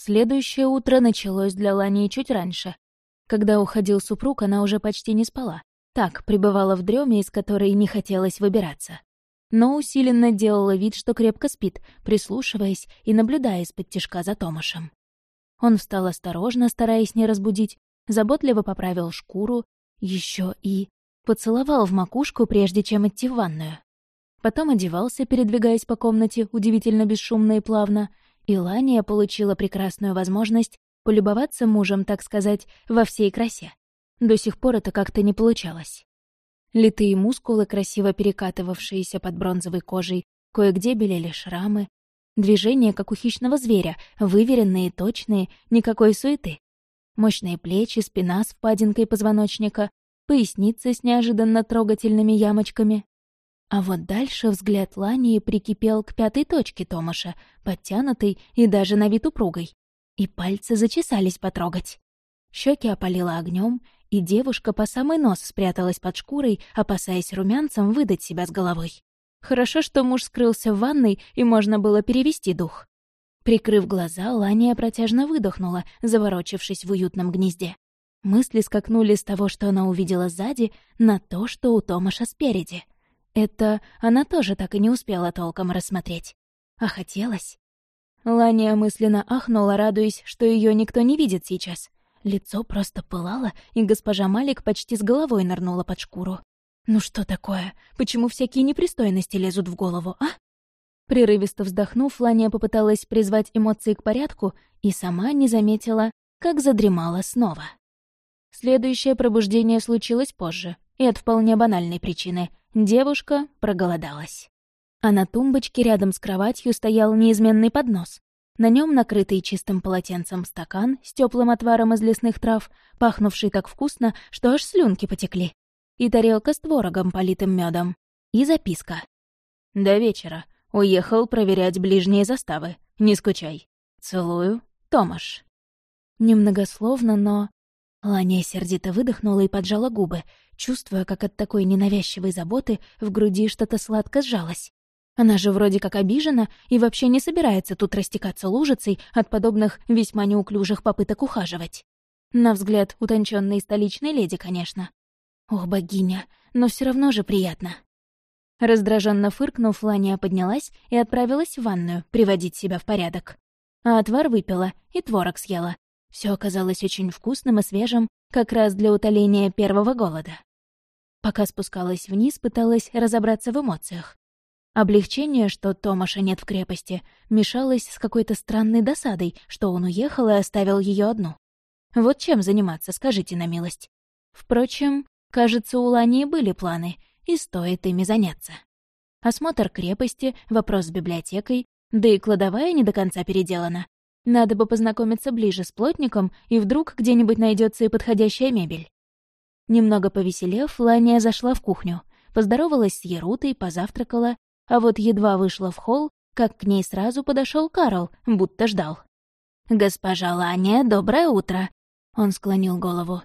Следующее утро началось для Лани чуть раньше. Когда уходил супруг, она уже почти не спала. Так, пребывала в дреме, из которой не хотелось выбираться. Но усиленно делала вид, что крепко спит, прислушиваясь и наблюдая из-под тишка за Томашем. Он встал осторожно, стараясь не разбудить, заботливо поправил шкуру, еще и поцеловал в макушку, прежде чем идти в ванную. Потом одевался, передвигаясь по комнате удивительно бесшумно и плавно, и Лания получила прекрасную возможность полюбоваться мужем, так сказать, во всей красе. До сих пор это как-то не получалось. Литые мускулы, красиво перекатывавшиеся под бронзовой кожей, кое-где белели шрамы. Движения, как у хищного зверя, выверенные, точные, никакой суеты. Мощные плечи, спина с впадинкой позвоночника, поясница с неожиданно трогательными ямочками. А вот дальше взгляд Лании прикипел к пятой точке Томаша, подтянутой и даже на вид упругой. И пальцы зачесались потрогать. Щеки опалило огнем, и девушка по самый нос спряталась под шкурой, опасаясь румянцем выдать себя с головой. Хорошо, что муж скрылся в ванной, и можно было перевести дух. Прикрыв глаза, Лания протяжно выдохнула, заворочившись в уютном гнезде. Мысли скакнули с того, что она увидела сзади, на то, что у Томаша спереди. Это она тоже так и не успела толком рассмотреть. А хотелось. Лания мысленно ахнула, радуясь, что ее никто не видит сейчас. Лицо просто пылало, и госпожа Малик почти с головой нырнула под шкуру. «Ну что такое? Почему всякие непристойности лезут в голову, а?» Прерывисто вздохнув, Лания попыталась призвать эмоции к порядку и сама не заметила, как задремала снова. Следующее пробуждение случилось позже, и от вполне банальной причины. Девушка проголодалась. А на тумбочке рядом с кроватью стоял неизменный поднос. На нем накрытый чистым полотенцем стакан с теплым отваром из лесных трав, пахнувший так вкусно, что аж слюнки потекли. И тарелка с творогом, политым медом. И записка. «До вечера. Уехал проверять ближние заставы. Не скучай. Целую. Томаш». Немногословно, но Ланя сердито выдохнула и поджала губы, чувствуя, как от такой ненавязчивой заботы в груди что-то сладко сжалось. Она же вроде как обижена и вообще не собирается тут растекаться лужицей от подобных весьма неуклюжих попыток ухаживать. На взгляд утонченной столичной леди, конечно. Ох, богиня, но все равно же приятно. Раздраженно фыркнув, Ланя поднялась и отправилась в ванную приводить себя в порядок. А отвар выпила и творог съела, все оказалось очень вкусным и свежим, как раз для утоления первого голода. Пока спускалась вниз, пыталась разобраться в эмоциях. Облегчение, что Томаша нет в крепости, мешалось с какой-то странной досадой, что он уехал и оставил ее одну. Вот чем заниматься, скажите на милость. Впрочем, кажется, у Лании были планы, и стоит ими заняться. Осмотр крепости, вопрос с библиотекой, да и кладовая не до конца переделана. Надо бы познакомиться ближе с плотником, и вдруг где-нибудь найдется и подходящая мебель. Немного повеселев, Лания зашла в кухню, поздоровалась с Ерутой, позавтракала, а вот едва вышла в холл, как к ней сразу подошел Карл, будто ждал. «Госпожа Лания, доброе утро!» Он склонил голову.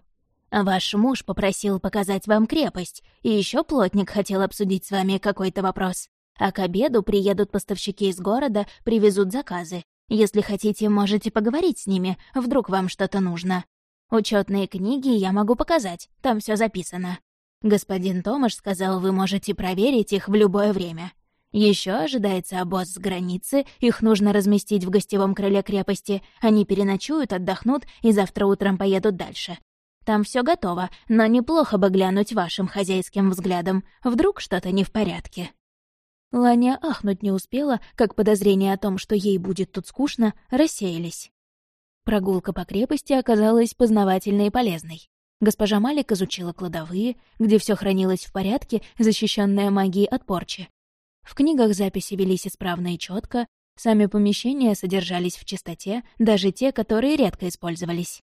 «Ваш муж попросил показать вам крепость, и еще плотник хотел обсудить с вами какой-то вопрос. А к обеду приедут поставщики из города, привезут заказы. Если хотите, можете поговорить с ними, вдруг вам что-то нужно. Учетные книги я могу показать, там все записано. Господин Томаш сказал, вы можете проверить их в любое время. Еще ожидается обоз с границы, их нужно разместить в гостевом крыле крепости. Они переночуют, отдохнут и завтра утром поедут дальше. Там все готово, но неплохо бы глянуть вашим хозяйским взглядом. Вдруг что-то не в порядке. Ланя ахнуть не успела, как подозрения о том, что ей будет тут скучно, рассеялись. Прогулка по крепости оказалась познавательной и полезной. Госпожа Малик изучила кладовые, где все хранилось в порядке, защищенное магией от порчи. В книгах записи велись исправно и четко, сами помещения содержались в чистоте, даже те, которые редко использовались.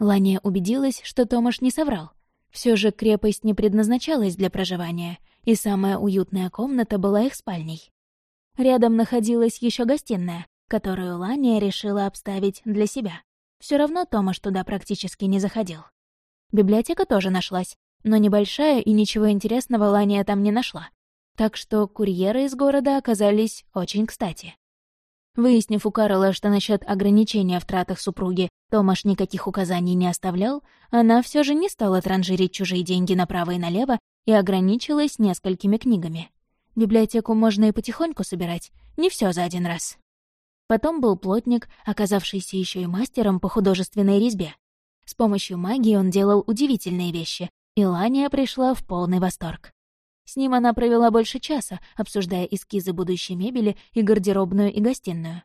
Ланя убедилась, что Томаш не соврал. Все же крепость не предназначалась для проживания — и самая уютная комната была их спальней. Рядом находилась еще гостиная, которую Лания решила обставить для себя. Все равно Томаш туда практически не заходил. Библиотека тоже нашлась, но небольшая и ничего интересного Лания там не нашла. Так что курьеры из города оказались очень кстати. Выяснив у Карла, что насчет ограничения в тратах супруги Томаш никаких указаний не оставлял, она все же не стала транжирить чужие деньги направо и налево и ограничилась несколькими книгами. Библиотеку можно и потихоньку собирать, не все за один раз. Потом был плотник, оказавшийся еще и мастером по художественной резьбе. С помощью магии он делал удивительные вещи, и Лания пришла в полный восторг. С ним она провела больше часа, обсуждая эскизы будущей мебели и гардеробную и гостиную.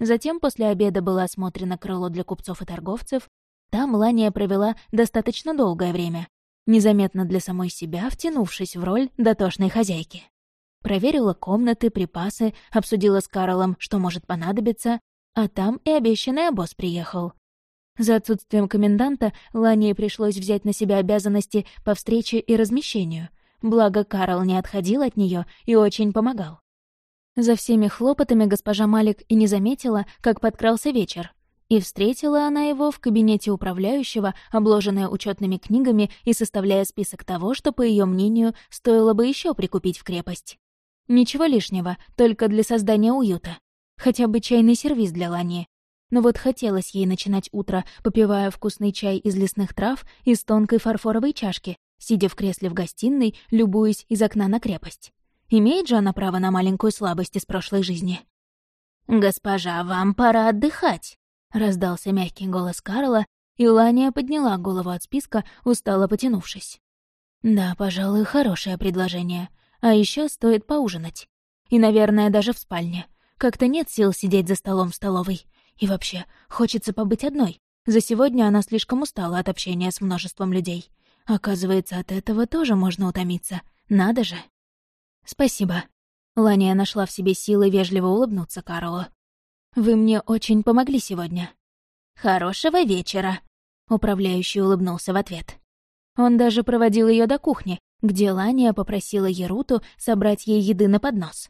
Затем после обеда было осмотрено крыло для купцов и торговцев. Там Лания провела достаточно долгое время, незаметно для самой себя, втянувшись в роль дотошной хозяйки. Проверила комнаты, припасы, обсудила с Карлом, что может понадобиться, а там и обещанный обоз приехал. За отсутствием коменданта Лании пришлось взять на себя обязанности по встрече и размещению — благо Карл не отходил от нее и очень помогал. За всеми хлопотами госпожа Малик и не заметила, как подкрался вечер, и встретила она его в кабинете управляющего, обложенная учетными книгами и составляя список того, что, по ее мнению, стоило бы еще прикупить в крепость. Ничего лишнего, только для создания уюта. Хотя бы чайный сервиз для Лани. Но вот хотелось ей начинать утро, попивая вкусный чай из лесных трав из тонкой фарфоровой чашки, сидя в кресле в гостиной, любуясь из окна на крепость. Имеет же она право на маленькую слабость из прошлой жизни. «Госпожа, вам пора отдыхать», — раздался мягкий голос Карла, и Лания подняла голову от списка, устало потянувшись. «Да, пожалуй, хорошее предложение. А еще стоит поужинать. И, наверное, даже в спальне. Как-то нет сил сидеть за столом в столовой. И вообще, хочется побыть одной. За сегодня она слишком устала от общения с множеством людей. Оказывается, от этого тоже можно утомиться. Надо же. Спасибо. Лания нашла в себе силы вежливо улыбнуться Карлу. Вы мне очень помогли сегодня. Хорошего вечера. Управляющий улыбнулся в ответ. Он даже проводил ее до кухни, где Лания попросила Еруту собрать ей еды на поднос.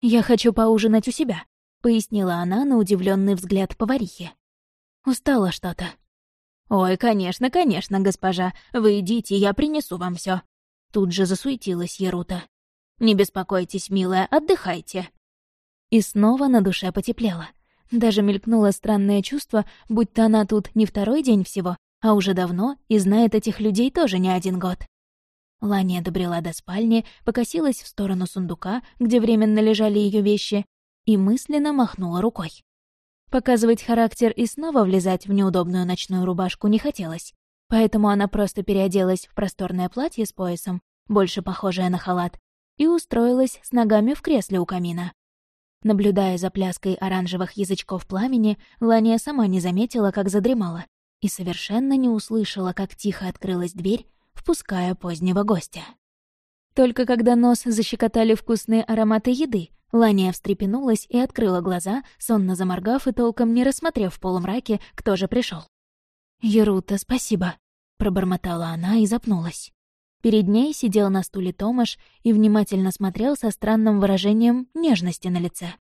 «Я хочу поужинать у себя», — пояснила она на удивленный взгляд поварихи. «Устала что-то. «Ой, конечно, конечно, госпожа. Вы идите, я принесу вам все. Тут же засуетилась Ерута. «Не беспокойтесь, милая, отдыхайте». И снова на душе потеплело. Даже мелькнуло странное чувство, будто она тут не второй день всего, а уже давно и знает этих людей тоже не один год. Ланя добрела до спальни, покосилась в сторону сундука, где временно лежали ее вещи, и мысленно махнула рукой. Показывать характер и снова влезать в неудобную ночную рубашку не хотелось, поэтому она просто переоделась в просторное платье с поясом, больше похожее на халат, и устроилась с ногами в кресле у камина. Наблюдая за пляской оранжевых язычков пламени, Лания сама не заметила, как задремала, и совершенно не услышала, как тихо открылась дверь, впуская позднего гостя. Только когда нос защекотали вкусные ароматы еды, Лания встрепенулась и открыла глаза, сонно заморгав и толком не рассмотрев в полумраке, кто же пришел. «Ерута, спасибо», — пробормотала она и запнулась. Перед ней сидел на стуле Томаш и внимательно смотрел со странным выражением нежности на лице.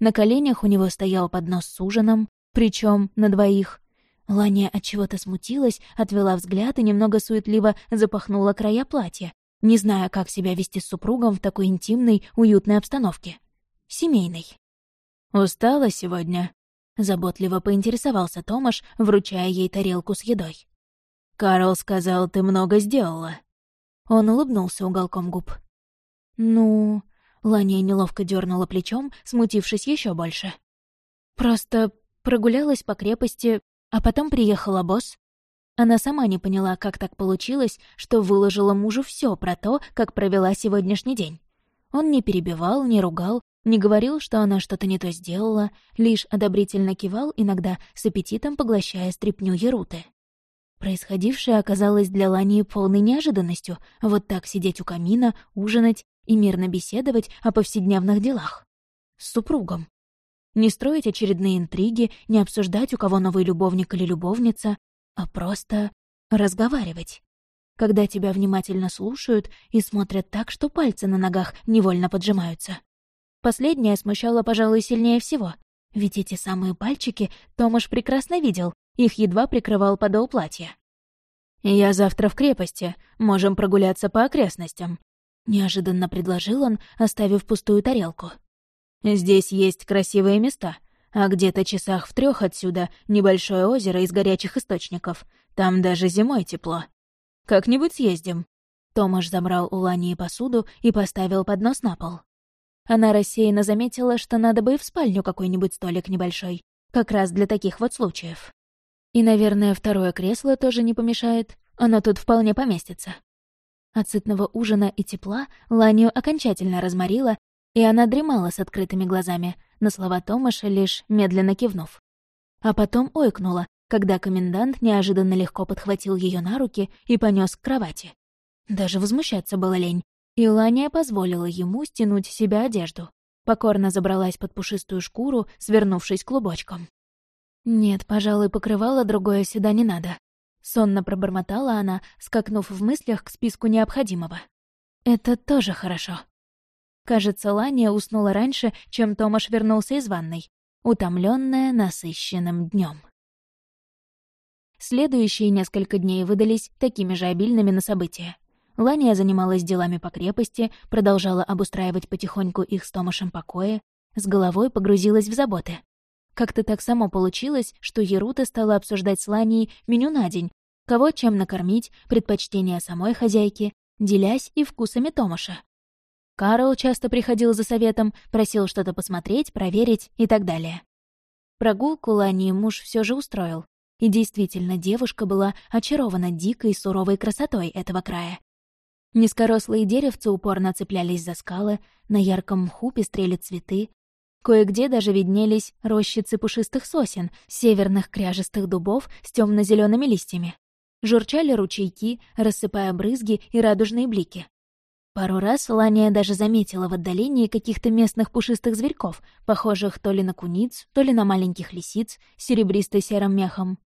На коленях у него стоял поднос с ужином, причем на двоих. Лания от чего-то смутилась, отвела взгляд и немного суетливо запахнула края платья, не зная, как себя вести с супругом в такой интимной, уютной обстановке семейной. «Устала сегодня?» — заботливо поинтересовался Томаш, вручая ей тарелку с едой. «Карл сказал, ты много сделала». Он улыбнулся уголком губ. «Ну...» — Ланя неловко дернула плечом, смутившись еще больше. «Просто прогулялась по крепости, а потом приехала босс. Она сама не поняла, как так получилось, что выложила мужу все про то, как провела сегодняшний день. Он не перебивал, не ругал, не говорил, что она что-то не то сделала, лишь одобрительно кивал иногда, с аппетитом поглощая стряпню Еруты. Происходившее оказалось для Лании полной неожиданностью — вот так сидеть у камина, ужинать и мирно беседовать о повседневных делах. С супругом. Не строить очередные интриги, не обсуждать, у кого новый любовник или любовница, а просто разговаривать. Когда тебя внимательно слушают и смотрят так, что пальцы на ногах невольно поджимаются. Последнее смущало, пожалуй, сильнее всего. Ведь эти самые пальчики Томаш прекрасно видел, их едва прикрывал подол платья. «Я завтра в крепости, можем прогуляться по окрестностям», — неожиданно предложил он, оставив пустую тарелку. Здесь есть красивые места, а где-то часах в трех отсюда небольшое озеро из горячих источников. Там даже зимой тепло. Как-нибудь съездим». Томаш забрал у Лании посуду и поставил поднос на пол. Она рассеянно заметила, что надо бы и в спальню какой-нибудь столик небольшой, как раз для таких вот случаев. И, наверное, второе кресло тоже не помешает, оно тут вполне поместится. От сытного ужина и тепла Ланию окончательно разморила, и она дремала с открытыми глазами, на слова Томаша лишь медленно кивнув. А потом ойкнула, когда комендант неожиданно легко подхватил ее на руки и понес к кровати. Даже возмущаться было лень, и Лания позволила ему стянуть с себя одежду. Покорно забралась под пушистую шкуру, свернувшись клубочком. «Нет, пожалуй, покрывала другое сюда не надо», — сонно пробормотала она, скакнув в мыслях к списку необходимого. «Это тоже хорошо». Кажется, Лания уснула раньше, чем Томаш вернулся из ванной, утомленная насыщенным днем. Следующие несколько дней выдались такими же обильными на события. Лания занималась делами по крепости, продолжала обустраивать потихоньку их с Томашем покои, с головой погрузилась в заботы. Как-то так само получилось, что Ерута стала обсуждать с Ланией меню на день, кого чем накормить, предпочтения самой хозяйки, делясь и вкусами Томаша. Карл часто приходил за советом, просил что-то посмотреть, проверить и так далее. Прогулку Лании муж все же устроил. И действительно, девушка была очарована дикой суровой красотой этого края. Низкорослые деревцы упорно цеплялись за скалы, на ярком мху пестрели цветы. Кое-где даже виднелись рощицы пушистых сосен, северных кряжестых дубов с темно зелеными листьями. Журчали ручейки, рассыпая брызги и радужные блики. Пару раз Лания даже заметила в отдалении каких-то местных пушистых зверьков, похожих то ли на куниц, то ли на маленьких лисиц с серебристо-серым мехом.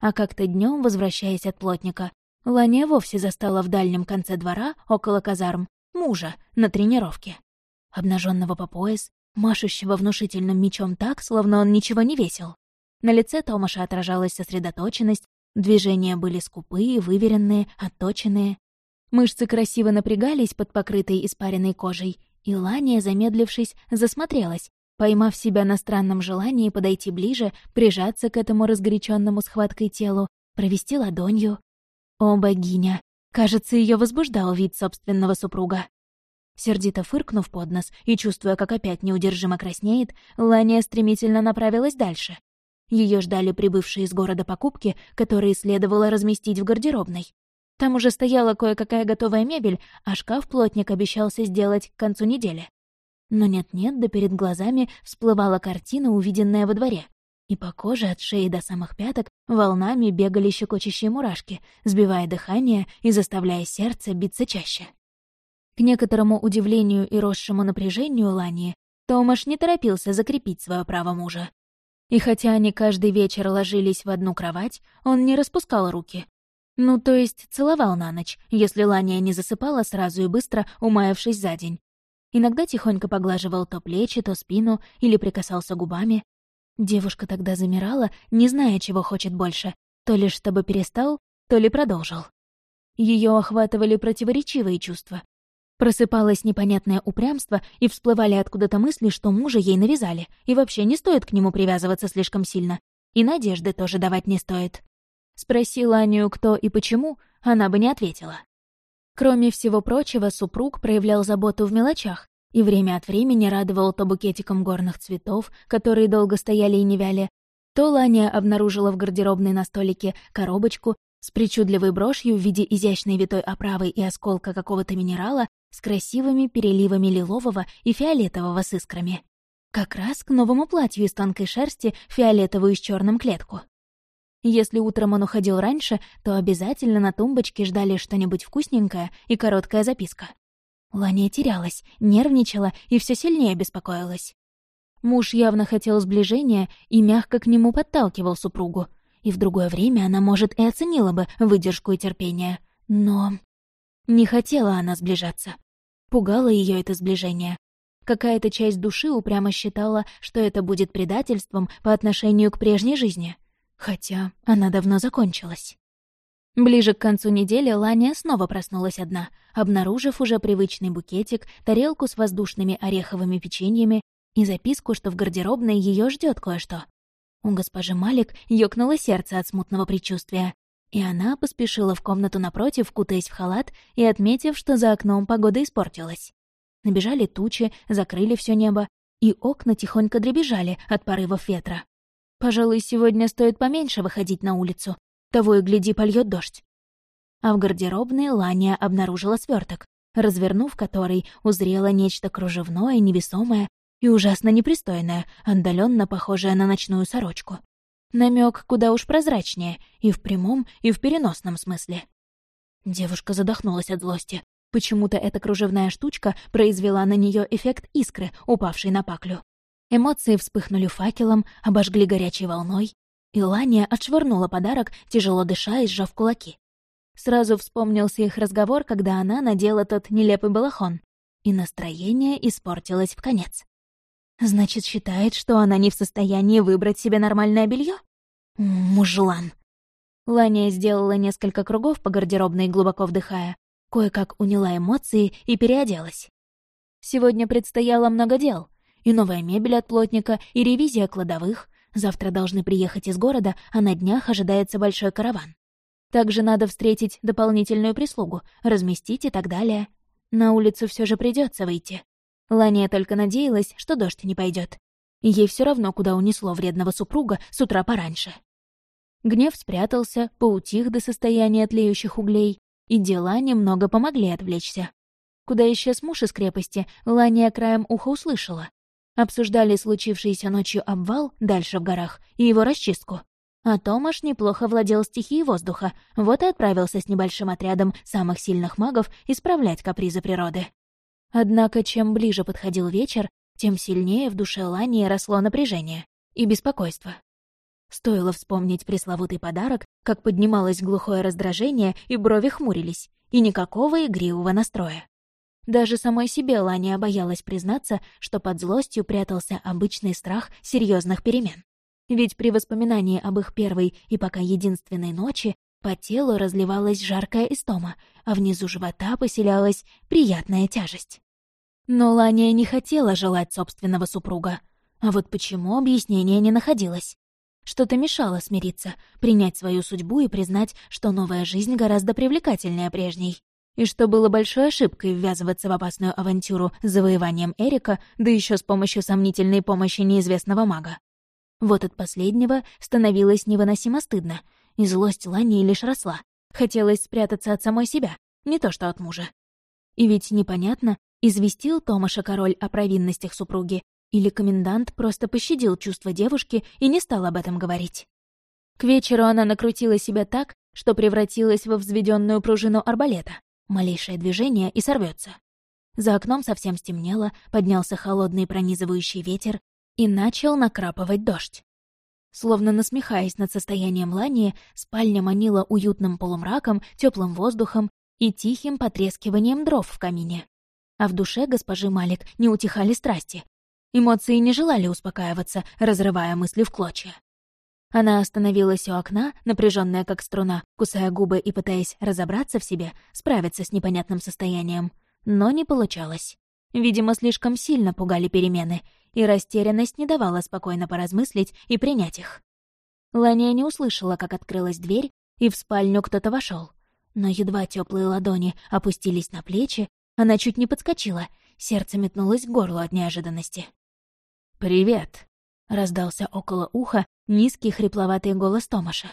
А как-то днем, возвращаясь от плотника, Ланя вовсе застала в дальнем конце двора, около казарм, мужа на тренировке. Обнаженного по пояс, машущего внушительным мечом так, словно он ничего не весил. На лице Томаша отражалась сосредоточенность, движения были скупые, выверенные, отточенные. Мышцы красиво напрягались под покрытой испаренной кожей, и Лания, замедлившись, засмотрелась, поймав себя на странном желании подойти ближе, прижаться к этому разгоряченному схваткой телу, провести ладонью. О, богиня! Кажется, ее возбуждал вид собственного супруга. Сердито фыркнув под нос и чувствуя, как опять неудержимо краснеет, Лания стремительно направилась дальше. Ее ждали прибывшие из города покупки, которые следовало разместить в гардеробной. Там уже стояла кое-какая готовая мебель, а шкаф плотник обещался сделать к концу недели. Но нет-нет, да перед глазами всплывала картина, увиденная во дворе. И по коже от шеи до самых пяток волнами бегали щекочущие мурашки, сбивая дыхание и заставляя сердце биться чаще. К некоторому удивлению и росшему напряжению Лании, Томаш не торопился закрепить свое право мужа. И хотя они каждый вечер ложились в одну кровать, он не распускал руки. Ну, то есть целовал на ночь, если Лания не засыпала сразу и быстро, умаявшись за день, Иногда тихонько поглаживал то плечи, то спину или прикасался губами. Девушка тогда замирала, не зная, чего хочет больше, то ли чтобы перестал, то ли продолжил. Ее охватывали противоречивые чувства. Просыпалось непонятное упрямство, и всплывали откуда-то мысли, что мужа ей навязали, и вообще не стоит к нему привязываться слишком сильно. И надежды тоже давать не стоит. Спросила Аню, кто и почему, она бы не ответила. Кроме всего прочего, супруг проявлял заботу в мелочах и время от времени радовал то букетиком горных цветов, которые долго стояли и не вяли, то Ланя обнаружила в гардеробной на столике коробочку с причудливой брошью в виде изящной витой оправы и осколка какого-то минерала с красивыми переливами лилового и фиолетового с искрами. Как раз к новому платью из тонкой шерсти, фиолетовую с черным клетку. Если утром он уходил раньше, то обязательно на тумбочке ждали что-нибудь вкусненькое и короткая записка. Ланя терялась, нервничала и все сильнее беспокоилась. Муж явно хотел сближения и мягко к нему подталкивал супругу. И в другое время она, может, и оценила бы выдержку и терпение. Но... Не хотела она сближаться. Пугало ее это сближение. Какая-то часть души упрямо считала, что это будет предательством по отношению к прежней жизни. Хотя она давно закончилась. Ближе к концу недели Ланя снова проснулась одна, обнаружив уже привычный букетик, тарелку с воздушными ореховыми печеньями, и записку, что в гардеробной ее ждет кое-что. У госпожи Малик ёкнуло сердце от смутного предчувствия, и она поспешила в комнату напротив, кутаясь в халат и отметив, что за окном погода испортилась. Набежали тучи, закрыли все небо, и окна тихонько дребезжали от порывов ветра. Пожалуй, сегодня стоит поменьше выходить на улицу. Того и гляди, польет дождь. А в гардеробной Лания обнаружила сверток, развернув который, узрела нечто кружевное, невесомое и ужасно непристойное, отдаленно похожее на ночную сорочку. Намек куда уж прозрачнее, и в прямом, и в переносном смысле. Девушка задохнулась от злости. Почему-то эта кружевная штучка произвела на нее эффект искры, упавшей на паклю. Эмоции вспыхнули факелом, обожгли горячей волной, и Лания отшвырнула подарок, тяжело дыша и сжав кулаки. Сразу вспомнился их разговор, когда она надела тот нелепый балахон, и настроение испортилось в конец. Значит, считает, что она не в состоянии выбрать себе нормальное белье? Мужлан. Лания сделала несколько кругов по гардеробной, глубоко вдыхая, кое-как уняла эмоции и переоделась. Сегодня предстояло много дел. И новая мебель от плотника, и ревизия кладовых. Завтра должны приехать из города, а на днях ожидается большой караван. Также надо встретить дополнительную прислугу, разместить и так далее. На улицу все же придется выйти. Лания только надеялась, что дождь не пойдет. Ей все равно, куда унесло вредного супруга с утра пораньше. Гнев спрятался, поутих до состояния тлеющих углей, и дела немного помогли отвлечься. Куда исчез муж из крепости, Лания краем уха услышала. Обсуждали случившийся ночью обвал дальше в горах и его расчистку. А Томаш неплохо владел стихией воздуха, вот и отправился с небольшим отрядом самых сильных магов исправлять капризы природы. Однако, чем ближе подходил вечер, тем сильнее в душе Лании росло напряжение и беспокойство. Стоило вспомнить пресловутый подарок, как поднималось глухое раздражение, и брови хмурились, и никакого игривого настроя. Даже самой себе Ланя боялась признаться, что под злостью прятался обычный страх серьезных перемен. Ведь при воспоминании об их первой и пока единственной ночи по телу разливалась жаркая истома, а внизу живота поселялась приятная тяжесть. Но Ланя не хотела желать собственного супруга. А вот почему объяснения не находилось. Что-то мешало смириться, принять свою судьбу и признать, что новая жизнь гораздо привлекательнее прежней. И что было большой ошибкой ввязываться в опасную авантюру с завоеванием Эрика, да еще с помощью сомнительной помощи неизвестного мага. Вот от последнего становилось невыносимо стыдно, и злость Лании лишь росла. Хотелось спрятаться от самой себя, не то что от мужа. И ведь непонятно, известил Томаша король о провинностях супруги или комендант просто пощадил чувства девушки и не стал об этом говорить. К вечеру она накрутила себя так, что превратилась во взведенную пружину арбалета. Малейшее движение и сорвется. За окном совсем стемнело, поднялся холодный пронизывающий ветер и начал накрапывать дождь. Словно насмехаясь над состоянием Лании, спальня манила уютным полумраком, теплым воздухом и тихим потрескиванием дров в камине. А в душе госпожи Малик не утихали страсти, Эмоции не желали успокаиваться, разрывая мысли в клочья. Она остановилась у окна, напряженная как струна, кусая губы и пытаясь разобраться в себе, справиться с непонятным состоянием. Но не получалось. Видимо, слишком сильно пугали перемены, и растерянность не давала спокойно поразмыслить и принять их. Лания не услышала, как открылась дверь, и в спальню кто-то вошел. Но едва теплые ладони опустились на плечи, она чуть не подскочила, сердце метнулось к горлу от неожиданности. «Привет», — раздался около уха низкий хрипловатый голос Томаша.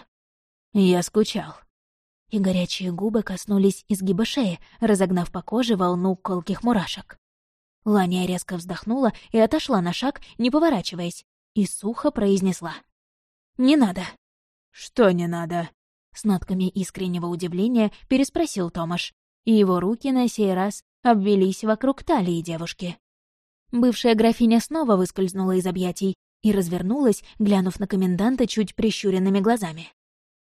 «Я скучал». И горячие губы коснулись изгиба шеи, разогнав по коже волну колких мурашек. Ланя резко вздохнула и отошла на шаг, не поворачиваясь, и сухо произнесла. «Не надо». «Что не надо?» С нотками искреннего удивления переспросил Томаш, и его руки на сей раз обвелись вокруг талии девушки. Бывшая графиня снова выскользнула из объятий и развернулась, глянув на коменданта чуть прищуренными глазами.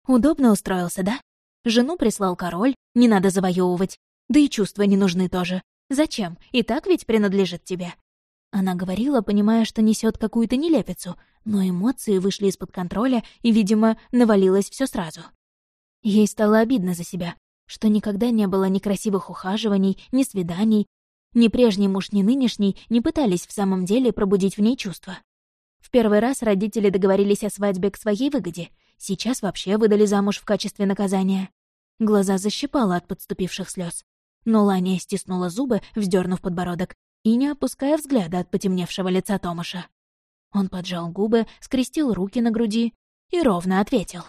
«Удобно устроился, да? Жену прислал король, не надо завоевывать. Да и чувства не нужны тоже. Зачем? И так ведь принадлежит тебе». Она говорила, понимая, что несет какую-то нелепицу, но эмоции вышли из-под контроля, и, видимо, навалилось все сразу. Ей стало обидно за себя, что никогда не было ни красивых ухаживаний, ни свиданий, Ни прежний муж, ни нынешний не пытались в самом деле пробудить в ней чувства. Первый раз родители договорились о свадьбе к своей выгоде, сейчас вообще выдали замуж в качестве наказания. Глаза защипала от подступивших слез. Но Ланя стиснула зубы, вздернув подбородок, и не опуская взгляда от потемневшего лица Томаша. Он поджал губы, скрестил руки на груди и ровно ответил.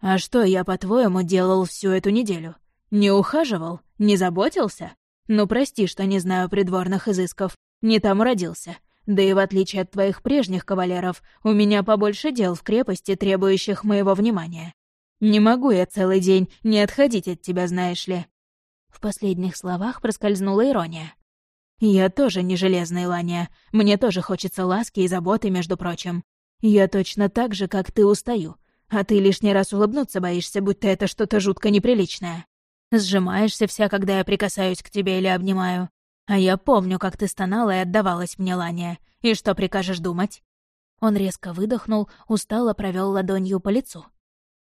«А что я, по-твоему, делал всю эту неделю? Не ухаживал? Не заботился? Ну, прости, что не знаю придворных изысков. Не там родился. Да и в отличие от твоих прежних кавалеров, у меня побольше дел в крепости, требующих моего внимания. Не могу я целый день не отходить от тебя, знаешь ли». В последних словах проскользнула ирония. «Я тоже не железная Ланя. Мне тоже хочется ласки и заботы, между прочим. Я точно так же, как ты, устаю. А ты лишний раз улыбнуться боишься, будто это что-то жутко неприличное. Сжимаешься вся, когда я прикасаюсь к тебе или обнимаю. А я помню, как ты стонала и отдавалась мне, Ланя. И что прикажешь думать?» Он резко выдохнул, устало провел ладонью по лицу.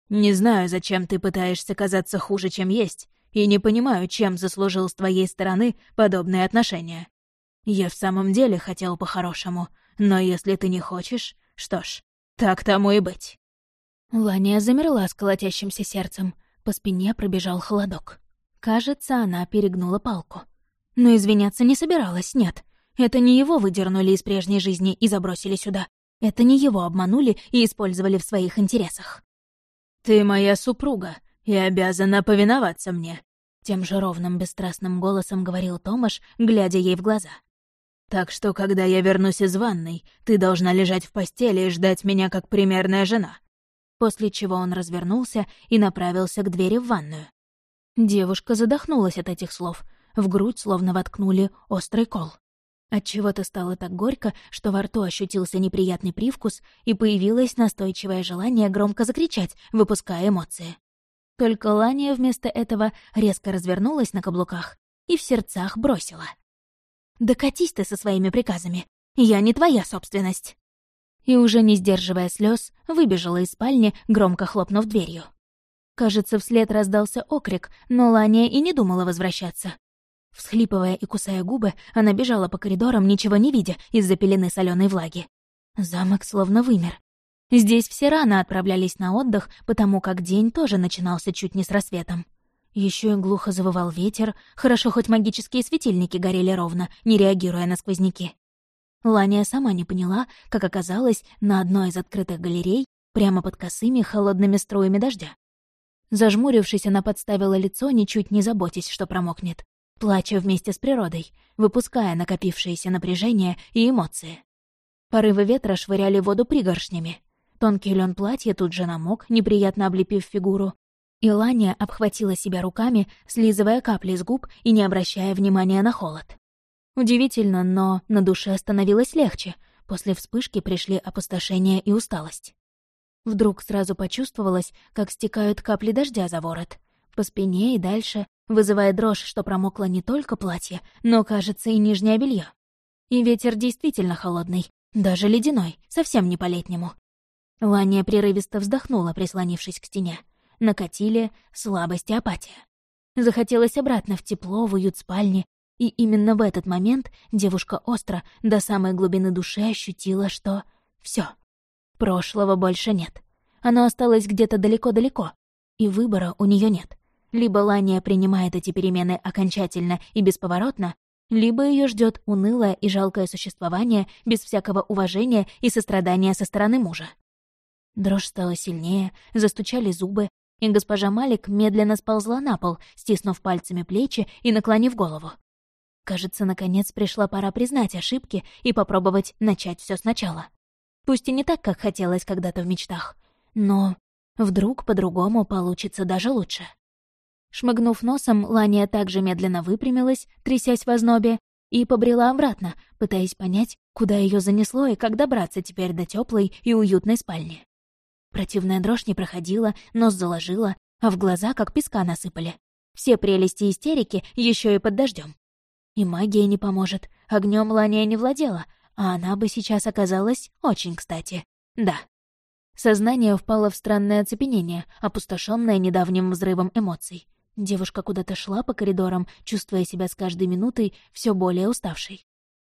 «Не знаю, зачем ты пытаешься казаться хуже, чем есть, и не понимаю, чем заслужил с твоей стороны подобные отношения. Я в самом деле хотел по-хорошему, но если ты не хочешь, что ж, так тому и быть». Ланя замерла с колотящимся сердцем. По спине пробежал холодок. Кажется, она перегнула палку. Но извиняться не собиралась, нет. Это не его выдернули из прежней жизни и забросили сюда. Это не его обманули и использовали в своих интересах. «Ты моя супруга и обязана повиноваться мне», — тем же ровным бесстрастным голосом говорил Томаш, глядя ей в глаза. «Так что, когда я вернусь из ванной, ты должна лежать в постели и ждать меня как примерная жена после чего он развернулся и направился к двери в ванную. Девушка задохнулась от этих слов. В грудь словно воткнули острый кол. Отчего-то стало так горько, что во рту ощутился неприятный привкус, и появилось настойчивое желание громко закричать, выпуская эмоции. Только Лания вместо этого резко развернулась на каблуках и в сердцах бросила. «Да катись ты со своими приказами! Я не твоя собственность!» и, уже не сдерживая слез, выбежала из спальни, громко хлопнув дверью. Кажется, вслед раздался окрик, но Лания и не думала возвращаться. Всхлипывая и кусая губы, она бежала по коридорам, ничего не видя из-за пелены соленой влаги. Замок словно вымер. Здесь все рано отправлялись на отдых, потому как день тоже начинался чуть не с рассветом. Еще и глухо завывал ветер, хорошо хоть магические светильники горели ровно, не реагируя на сквозняки. Ланя сама не поняла, как оказалась на одной из открытых галерей прямо под косыми холодными струями дождя. Зажмурившись, она подставила лицо, ничуть не заботясь, что промокнет, плача вместе с природой, выпуская накопившееся напряжение и эмоции. Порывы ветра швыряли воду пригоршнями. Тонкий лен платья тут же намок, неприятно облепив фигуру. И Ланя обхватила себя руками, слизывая капли с губ и не обращая внимания на холод. Удивительно, но на душе становилось легче. После вспышки пришли опустошение и усталость. Вдруг сразу почувствовалось, как стекают капли дождя за ворот. По спине и дальше, вызывая дрожь, что промокло не только платье, но, кажется, и нижнее белье. И ветер действительно холодный, даже ледяной, совсем не по-летнему. Ланя прерывисто вздохнула, прислонившись к стене. Накатили слабость и апатия. Захотелось обратно в тепло, в уют спальни, и именно в этот момент девушка остро до самой глубины души ощутила, что все, прошлого больше нет. Оно осталось где-то далеко-далеко, и выбора у нее нет. Либо Лания принимает эти перемены окончательно и бесповоротно, либо ее ждет унылое и жалкое существование без всякого уважения и сострадания со стороны мужа. Дрожь стала сильнее, застучали зубы, и госпожа Малик медленно сползла на пол, стиснув пальцами плечи и наклонив голову. Кажется, наконец пришла пора признать ошибки и попробовать начать все сначала. Пусть и не так, как хотелось когда-то в мечтах, но вдруг по-другому получится даже лучше. Шмыгнув носом, Лания также медленно выпрямилась, трясясь в ознобе, и побрела обратно, пытаясь понять, куда ее занесло и как добраться теперь до теплой и уютной спальни. Противная дрожь не проходила, нос заложила, а в глаза как песка насыпали. Все прелести истерики еще и под дождем. И магия не поможет. Огнем Лания не владела, а она бы сейчас оказалась очень кстати. Да. Сознание впало в странное оцепенение, опустошенное недавним взрывом эмоций. Девушка куда-то шла по коридорам, чувствуя себя с каждой минутой все более уставшей.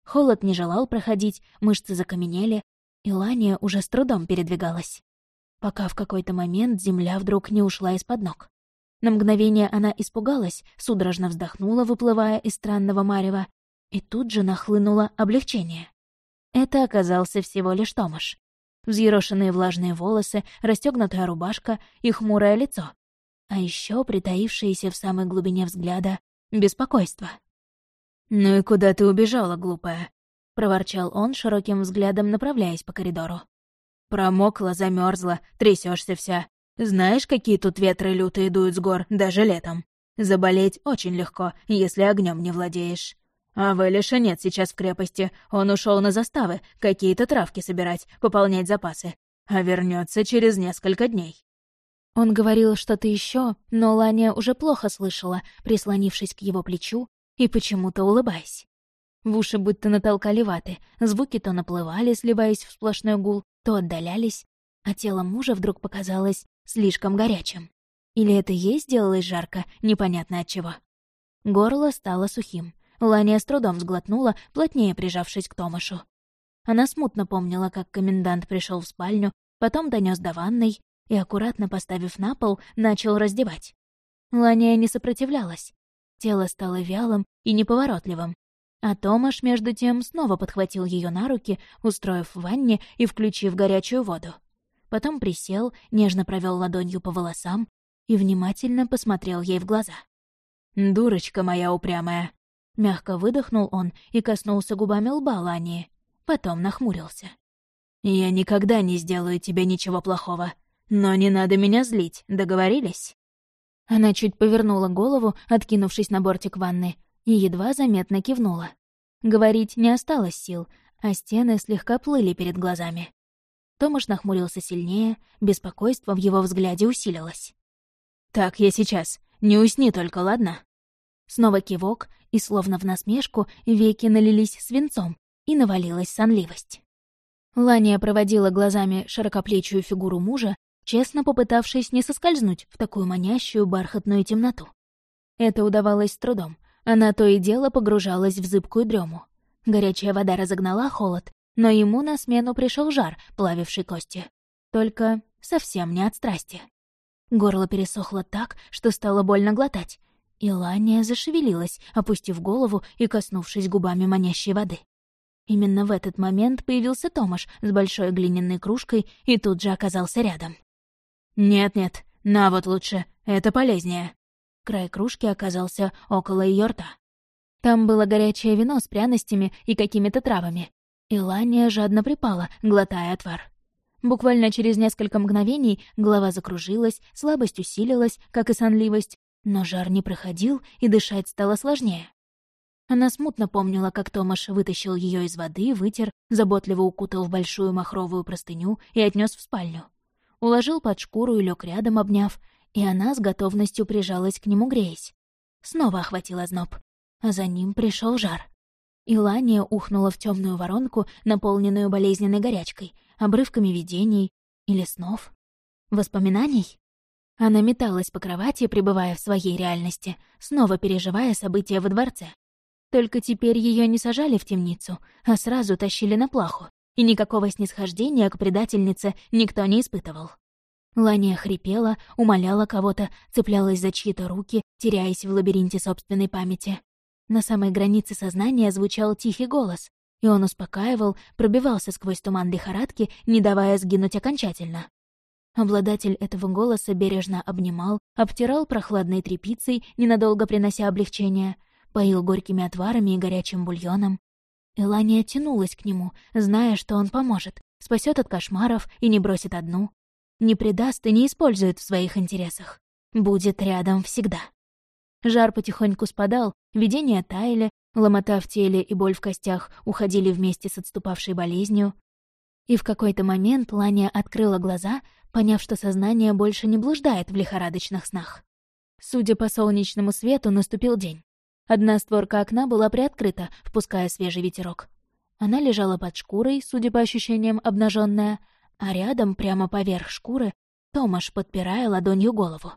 Холод не желал проходить, мышцы закаменели, и Лания уже с трудом передвигалась. Пока в какой-то момент земля вдруг не ушла из-под ног. На мгновение она испугалась, судорожно вздохнула, выплывая из странного марева, и тут же нахлынуло облегчение. Это оказался всего лишь Томаш. Взъерошенные влажные волосы, расстегнутая рубашка и хмурое лицо. А еще притаившееся в самой глубине взгляда беспокойство. «Ну и куда ты убежала, глупая?» — проворчал он, широким взглядом направляясь по коридору. «Промокла, замерзла, трясешься вся. Знаешь, какие тут ветры лютые дуют с гор, даже летом. Заболеть очень легко, если огнем не владеешь. А Вэлиша нет сейчас в крепости, он ушел на заставы, какие-то травки собирать, пополнять запасы. А вернется через несколько дней». Он говорил что-то еще, но Ланя уже плохо слышала, прислонившись к его плечу и почему-то улыбаясь. В уши будто натолкали ваты, звуки то наплывали, сливаясь в сплошной гул, то отдалялись, а тело мужа вдруг показалось слишком горячим. Или это ей сделалось жарко, непонятно от чего. Горло стало сухим. Ланя с трудом сглотнула, плотнее прижавшись к Томашу. Она смутно помнила, как комендант пришел в спальню, потом донес до ванной и, аккуратно поставив на пол, начал раздевать. Ланя не сопротивлялась. Тело стало вялым и неповоротливым. А Томаш, между тем, снова подхватил ее на руки, устроив в ванне и включив горячую воду. Потом присел, нежно провел ладонью по волосам и внимательно посмотрел ей в глаза. «Дурочка моя упрямая!» Мягко выдохнул он и коснулся губами лба Лании. Потом нахмурился. «Я никогда не сделаю тебе ничего плохого. Но не надо меня злить, договорились?» Она чуть повернула голову, откинувшись на бортик ванны, и едва заметно кивнула. Говорить не осталось сил, а стены слегка плыли перед глазами. Томаш нахмурился сильнее, беспокойство в его взгляде усилилось. «Так, я сейчас. Не усни только, ладно?» Снова кивок, и словно в насмешку веки налились свинцом, и навалилась сонливость. Лания проводила глазами широкоплечую фигуру мужа, честно попытавшись не соскользнуть в такую манящую бархатную темноту. Это удавалось с трудом. Она то и дело погружалась в зыбкую дрему. Горячая вода разогнала холод, но ему на смену пришел жар, плавивший кости. Только совсем не от страсти. Горло пересохло так, что стало больно глотать, и Лания зашевелилась, опустив голову и коснувшись губами манящей воды. Именно в этот момент появился Томаш с большой глиняной кружкой и тут же оказался рядом. «Нет-нет, на вот лучше, это полезнее». Край кружки оказался около ее рта. Там было горячее вино с пряностями и какими-то травами. И Лания жадно припала, глотая отвар. Буквально через несколько мгновений голова закружилась, слабость усилилась, как и сонливость, но жар не проходил, и дышать стало сложнее. Она смутно помнила, как Томаш вытащил ее из воды, вытер, заботливо укутал в большую махровую простыню и отнес в спальню уложил под шкуру и лег рядом, обняв, и она с готовностью прижалась к нему, греясь. Снова охватила зноб, а за ним пришел жар. Илания ухнула в темную воронку, наполненную болезненной горячкой, обрывками видений или снов. Воспоминаний? Она металась по кровати, пребывая в своей реальности, снова переживая события во дворце. Только теперь ее не сажали в темницу, а сразу тащили на плаху, и никакого снисхождения к предательнице никто не испытывал. Лания хрипела, умоляла кого-то, цеплялась за чьи-то руки, теряясь в лабиринте собственной памяти. На самой границе сознания звучал тихий голос, и он успокаивал, пробивался сквозь туман лихорадки, не давая сгинуть окончательно. Обладатель этого голоса бережно обнимал, обтирал прохладной тряпицей, ненадолго принося облегчение, поил горькими отварами и горячим бульоном, Элания тянулась к нему, зная, что он поможет, спасет от кошмаров и не бросит одну. Не предаст и не использует в своих интересах. Будет рядом всегда. Жар потихоньку спадал, видения таяли, ломота в теле и боль в костях уходили вместе с отступавшей болезнью. И в какой-то момент Ланя открыла глаза, поняв, что сознание больше не блуждает в лихорадочных снах. Судя по солнечному свету, наступил день. Одна створка окна была приоткрыта, впуская свежий ветерок. Она лежала под шкурой, судя по ощущениям, обнаженная, а рядом, прямо поверх шкуры, Томаш, подпирая ладонью голову.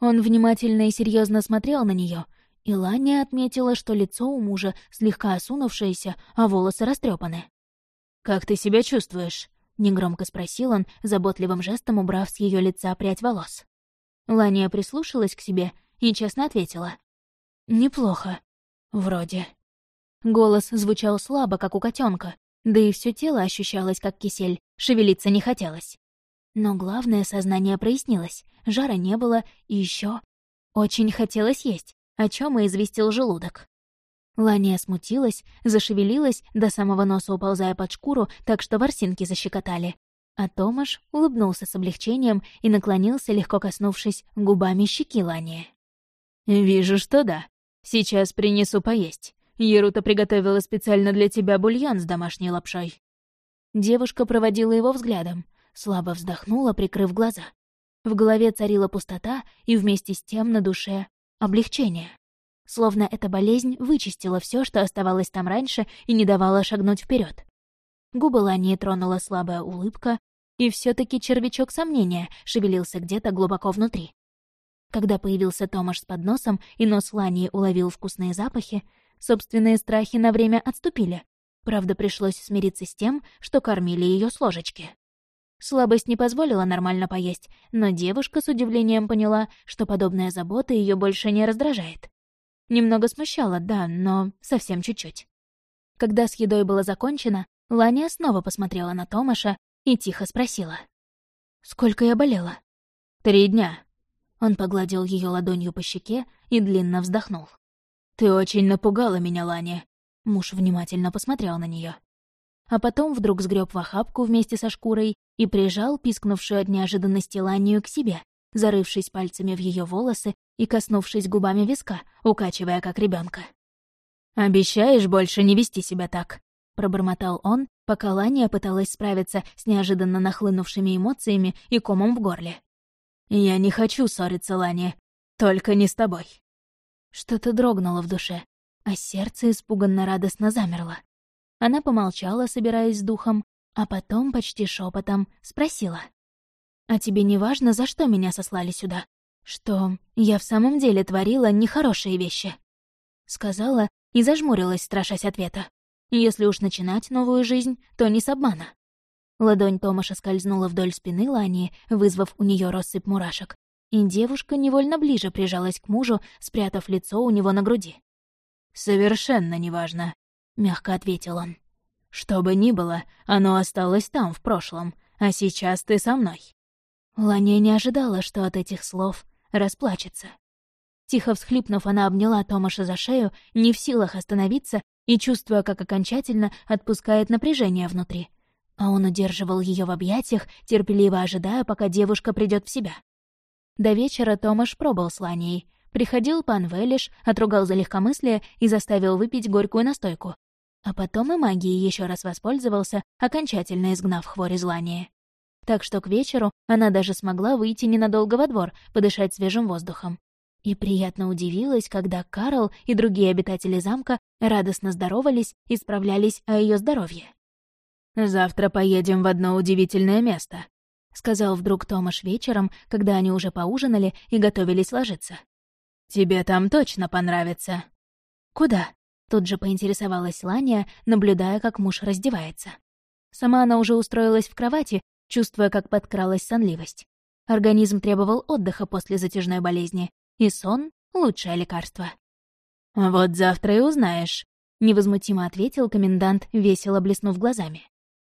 Он внимательно и серьезно смотрел на нее, и Ланя отметила, что лицо у мужа слегка осунувшееся, а волосы растрепаны. «Как ты себя чувствуешь?» — негромко спросил он, заботливым жестом убрав с ее лица прядь волос. Лания прислушалась к себе и честно ответила. «Неплохо. Вроде». Голос звучал слабо, как у котенка, да и все тело ощущалось, как кисель, шевелиться не хотелось. Но главное, сознание прояснилось, жара не было, и еще очень хотелось есть, о чем и известил желудок. Лания смутилась, зашевелилась, до самого носа уползая под шкуру, так что ворсинки защекотали. А Томаш улыбнулся с облегчением и наклонился, легко коснувшись губами щеки Лании. «Вижу, что да. Сейчас принесу поесть. Ерута приготовила специально для тебя бульон с домашней лапшой». Девушка проводила его взглядом, слабо вздохнула, прикрыв глаза. В голове царила пустота и вместе с тем на душе — облегчение. Словно эта болезнь вычистила все, что оставалось там раньше, и не давала шагнуть вперед. Губы Лании тронула слабая улыбка, и все таки червячок сомнения шевелился где-то глубоко внутри. Когда появился Томаш с подносом, и нос Лании уловил вкусные запахи, собственные страхи на время отступили. Правда, пришлось смириться с тем, что кормили ее с ложечки. Слабость не позволила нормально поесть, но девушка с удивлением поняла, что подобная забота ее больше не раздражает. Немного смущало, да, но совсем чуть-чуть. Когда с едой было закончено, Ланя снова посмотрела на Томаша и тихо спросила. «Сколько я болела?» «Три дня». Он погладил ее ладонью по щеке и длинно вздохнул. «Ты очень напугала меня, Ланя». Муж внимательно посмотрел на нее, А потом вдруг сгреб в охапку вместе со шкурой и прижал пискнувшую от неожиданности Ланию к себе, зарывшись пальцами в ее волосы и коснувшись губами виска, укачивая как ребенка. «Обещаешь больше не вести себя так?» — пробормотал он, пока Лания пыталась справиться с неожиданно нахлынувшими эмоциями и комом в горле. «Я не хочу ссориться, Лания. Только не с тобой». Что-то дрогнуло в душе, а сердце испуганно радостно замерло. Она помолчала, собираясь с духом, а потом почти шепотом спросила. «А тебе не важно, за что меня сослали сюда? что я в самом деле творила нехорошие вещи. Сказала и зажмурилась, страшась ответа. Если уж начинать новую жизнь, то не с обмана. Ладонь Томаша скользнула вдоль спины Лани, вызвав у нее россыпь мурашек, и девушка невольно ближе прижалась к мужу, спрятав лицо у него на груди. «Совершенно неважно», — мягко ответил он. «Что бы ни было, оно осталось там, в прошлом, а сейчас ты со мной». Ланя не ожидала, что от этих слов расплачется. Тихо всхлипнув, она обняла Томаша за шею, не в силах остановиться и чувствуя, как окончательно отпускает напряжение внутри. А он удерживал ее в объятиях, терпеливо ожидая, пока девушка придет в себя. До вечера Томаш пробыл с Ланией. Приходил пан Велиш, отругал за легкомыслие и заставил выпить горькую настойку. А потом и магией еще раз воспользовался, окончательно изгнав хворь из Лании так что к вечеру она даже смогла выйти ненадолго во двор, подышать свежим воздухом. И приятно удивилась, когда Карл и другие обитатели замка радостно здоровались и справлялись о ее здоровье. «Завтра поедем в одно удивительное место», — сказал вдруг Томаш вечером, когда они уже поужинали и готовились ложиться. «Тебе там точно понравится». «Куда?» — тут же поинтересовалась Ланя, наблюдая, как муж раздевается. Сама она уже устроилась в кровати чувствуя, как подкралась сонливость. Организм требовал отдыха после затяжной болезни, и сон — лучшее лекарство. «Вот завтра и узнаешь», — невозмутимо ответил комендант, весело блеснув глазами.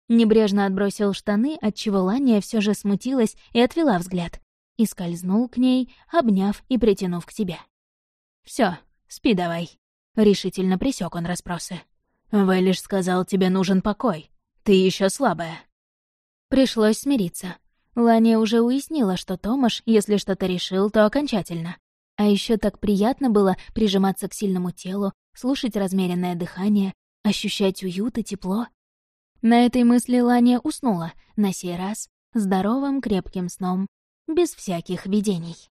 Небрежно отбросил штаны, отчего Лания все же смутилась и отвела взгляд, и скользнул к ней, обняв и притянув к себе. Все, спи давай», — решительно присек он расспросы. «Вэлиш сказал, тебе нужен покой. Ты еще слабая». Пришлось смириться. Ланя уже уяснила, что Томаш, если что-то решил, то окончательно. А еще так приятно было прижиматься к сильному телу, слушать размеренное дыхание, ощущать уют и тепло. На этой мысли Ланя уснула, на сей раз, здоровым крепким сном, без всяких видений.